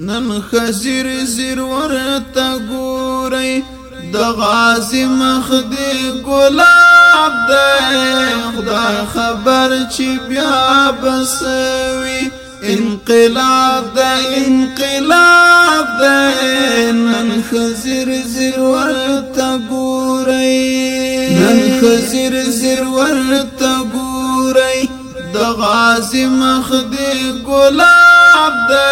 نن خزر زر ورته گوری د غازی مخدی گلاب ګلاب خدا خبر چی بیا بسوی انقلاب د انقلاب د نن خزر زر ورته گوری نن خزر زر ورته گوری د غازی مخدی گلاب ګلاب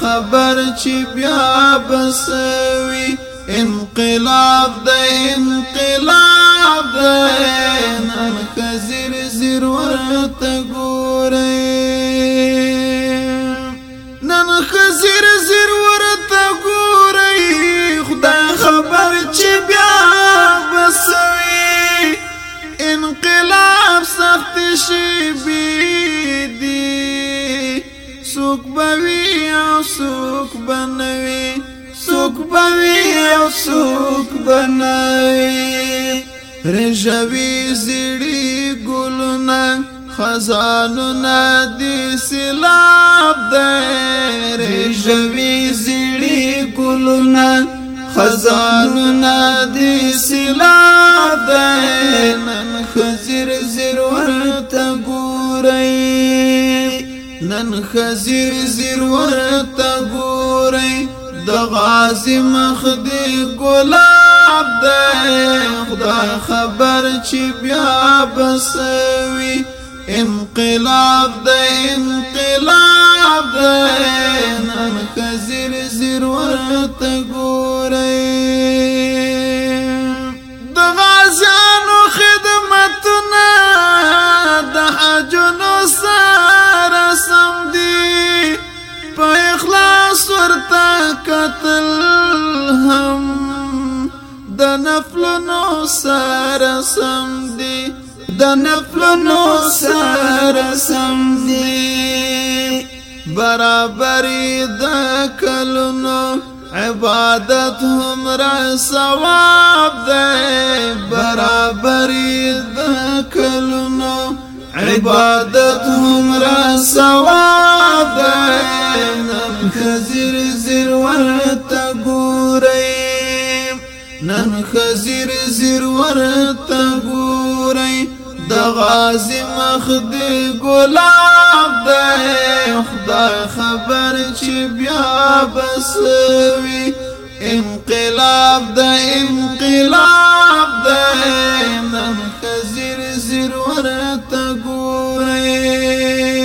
خبر چی بیا بسوی انقلاب ده انقلاب ده نن زیر زیر ورته ګورې نن زیر زیر ورته ګورې خدا خبر چی بیا بسوی انقلاب سخت شی بیدی سوک سوق او سوک بنوي سوک بوي او سوک بنوي رژوي زړي ګلونه خزانونه دي سلاب ده رژوي زړي ګلونه خزانونه دي سلاب ده نن خزر زر ورته ګورئ نن خزیر زیر ورته ګوري د غازی مخ دی ګلاب دی خدا خبر چې بیا بسوي انقلاب دی انقلاب دی نن خزیر زیر ورته ګوري د نفلونو سره سم دی د نفلونو سره سم دی برابر د کلونو عبادت هم را ثواب دی برابر د کلونو عبادت هم را ثواب دی نن خزر زر ورته ګورئ خزیر زیر ورته ګورئ د غازی مخ دی ګلاب دی خدای خبر چې بیا بسوي انقلاب د انقلاب دی نن خزیر زیر ورته ګورئ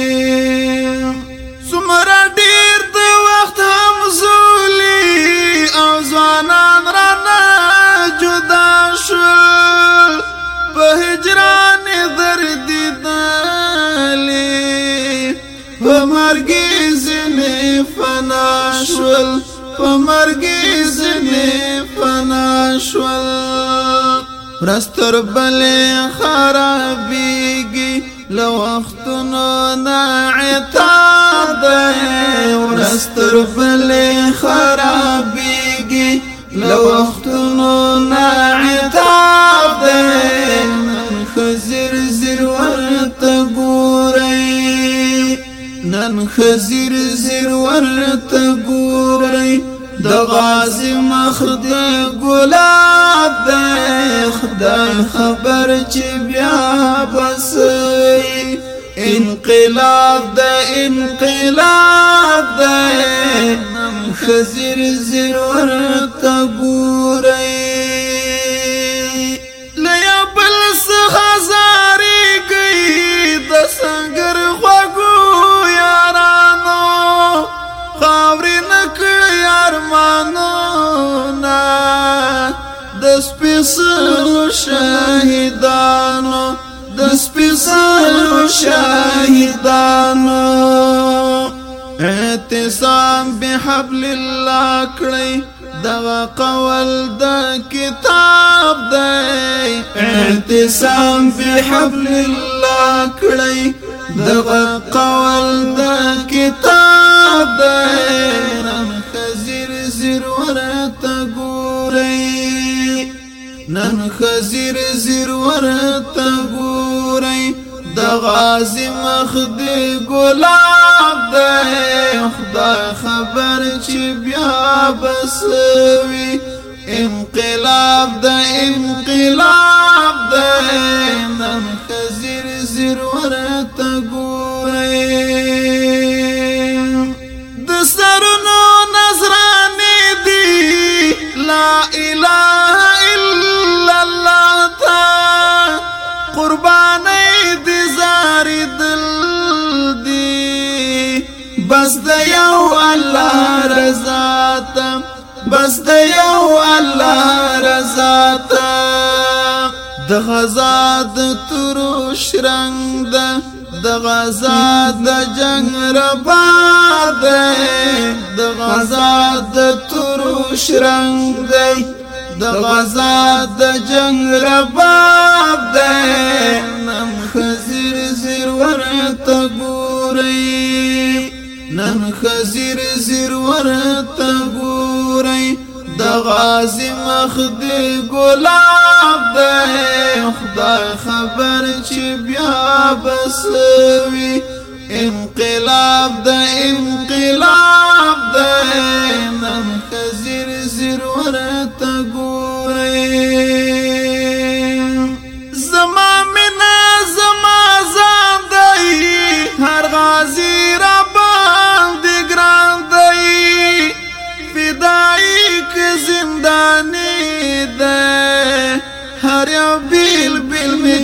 مرګي زنه فنا شول په مرګي زنه فنا شول رستر بلې خرابيږي لو وختونو نعتاد رستر بلې خرابيږي لو وختونو نعتاد خزیر زیر ورت ګوري د غازی مخ د ګلاب د خدای خبر چې بیا بس انقلاب د انقلاب د خزیر زیر ورت ګوري د سپیڅلو شهیدانو د سپیڅلو شهیدانو اعتصام بحبل الله کړی دغه قول د کتاب دی اعتصام بحبل الله کړی دغه قول د کتاب دی خزر زر ورته ګورئ نن خزیر زیر ورته ګورئ د غازی مخ دی ګلاب دی خدای خبر چې بیا بسوي انقلاب د انقلاب دی نن خزیر زیر ورته ګورئ د سرونو نظرانه دی لا اله رضا ته بس د یو الله رضا ته د غزا د تورو شرنګ ده د غزا د جنگ رباد د غزا د تورو شرنګ ده د غزا د جنگ رباد ده ورته ګورئ د غازی مخ دی ګلاب دی خدای خبر چې بیا بسوي انقلاب د انقلاب د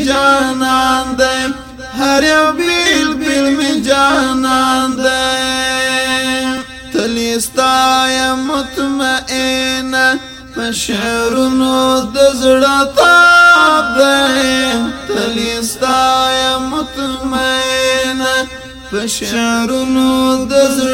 می جانان دی هر یو بیل بیل می جانان دی تلیستا یم مطمئن مشعرونو د زړه تاب دی تلیستا یم مطمئن مشعرونو د زړه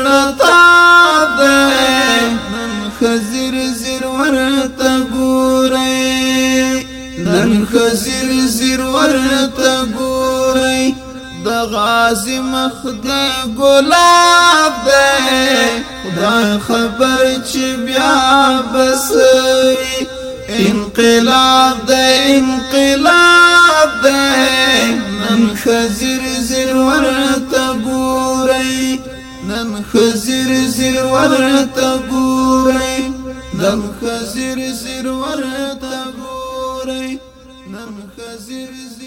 غازی مخ دی گلاب دی خدا خبر چې بیا بسوي انقلاب دی انقلاب دی نن خزر زر ورته ګوري نن خزر زر ورته ګوري نن خزر زر ورته ګوري نن خزر زر